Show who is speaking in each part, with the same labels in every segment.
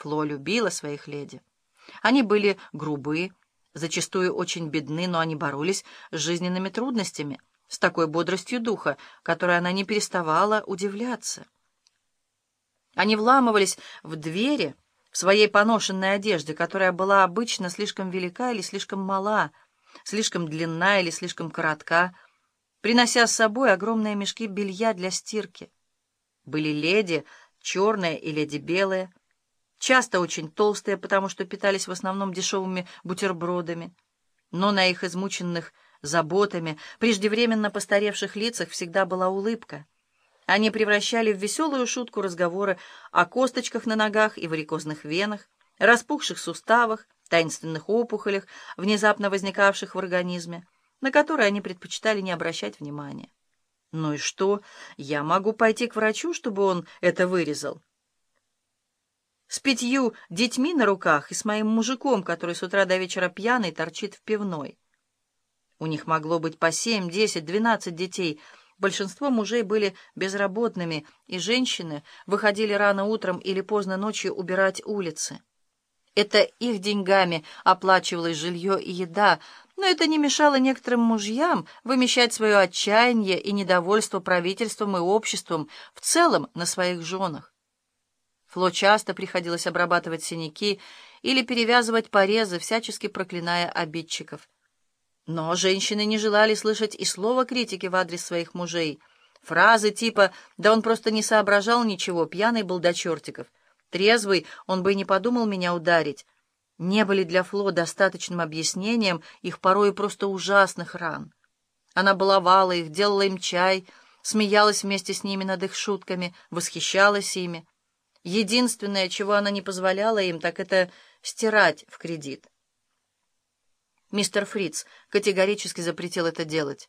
Speaker 1: Фло любила своих леди. Они были грубы, зачастую очень бедны, но они боролись с жизненными трудностями, с такой бодростью духа, которой она не переставала удивляться. Они вламывались в двери в своей поношенной одежде, которая была обычно слишком велика или слишком мала, слишком длинна или слишком коротка, принося с собой огромные мешки белья для стирки. Были леди, черные и леди белые, часто очень толстые, потому что питались в основном дешевыми бутербродами, но на их измученных заботами, преждевременно постаревших лицах всегда была улыбка. Они превращали в веселую шутку разговоры о косточках на ногах и варикозных венах, распухших суставах, таинственных опухолях, внезапно возникавших в организме, на которые они предпочитали не обращать внимания. «Ну и что? Я могу пойти к врачу, чтобы он это вырезал?» С пятью детьми на руках и с моим мужиком, который с утра до вечера пьяный торчит в пивной. У них могло быть по семь, десять, двенадцать детей. Большинство мужей были безработными, и женщины выходили рано утром или поздно ночью убирать улицы. Это их деньгами оплачивалось жилье и еда, но это не мешало некоторым мужьям вымещать свое отчаяние и недовольство правительством и обществом в целом на своих женах. Фло часто приходилось обрабатывать синяки или перевязывать порезы, всячески проклиная обидчиков. Но женщины не желали слышать и слова критики в адрес своих мужей. Фразы типа «да он просто не соображал ничего, пьяный был до чертиков», «трезвый, он бы и не подумал меня ударить», не были для Фло достаточным объяснением их порой просто ужасных ран. Она баловала их, делала им чай, смеялась вместе с ними над их шутками, восхищалась ими. Единственное, чего она не позволяла им, так это стирать в кредит. Мистер Фриц категорически запретил это делать.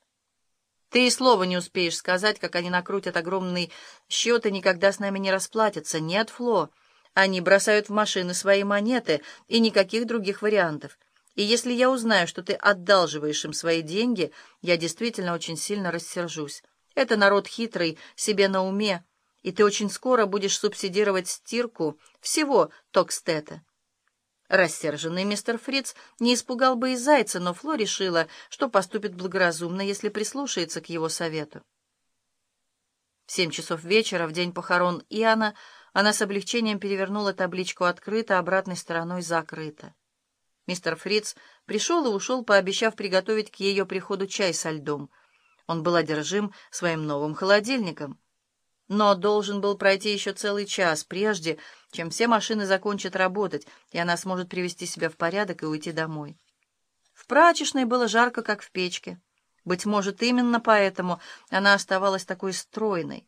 Speaker 1: Ты и слова не успеешь сказать, как они накрутят огромный счет и никогда с нами не расплатятся. Нет, Фло. Они бросают в машины свои монеты и никаких других вариантов. И если я узнаю, что ты отдалживаешь им свои деньги, я действительно очень сильно рассержусь. Это народ хитрый, себе на уме, и ты очень скоро будешь субсидировать стирку всего Токстета. Рассерженный мистер Фриц не испугал бы и зайца, но Фло решила, что поступит благоразумно, если прислушается к его совету. В семь часов вечера, в день похорон Иоанна, она с облегчением перевернула табличку «Открыто», обратной стороной «Закрыто». Мистер Фриц пришел и ушел, пообещав приготовить к ее приходу чай со льдом. Он был одержим своим новым холодильником. Но должен был пройти еще целый час, прежде чем все машины закончат работать, и она сможет привести себя в порядок и уйти домой. В прачечной было жарко, как в печке. Быть может, именно поэтому она оставалась такой стройной.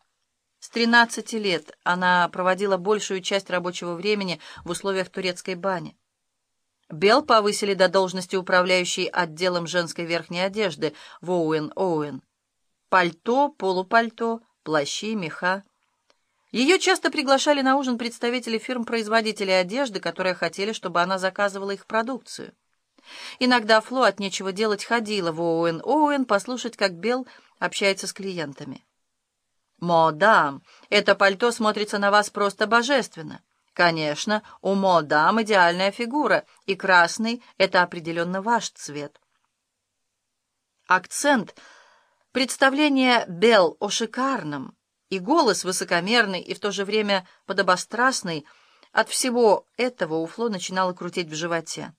Speaker 1: С 13 лет она проводила большую часть рабочего времени в условиях турецкой бани. Белл повысили до должности управляющей отделом женской верхней одежды в Оуэн-Оуэн. Пальто, полупальто, плащи, меха. Ее часто приглашали на ужин представители фирм-производителей одежды, которые хотели, чтобы она заказывала их продукцию. Иногда Фло от нечего делать ходила в Оуэн-Оуэн послушать, как Белл общается с клиентами. «Модам, это пальто смотрится на вас просто божественно. Конечно, у модам идеальная фигура, и красный — это определенно ваш цвет». Акцент, представление Белл о шикарном и голос высокомерный и в то же время подобострастный, от всего этого у Фло начинало крутить в животе.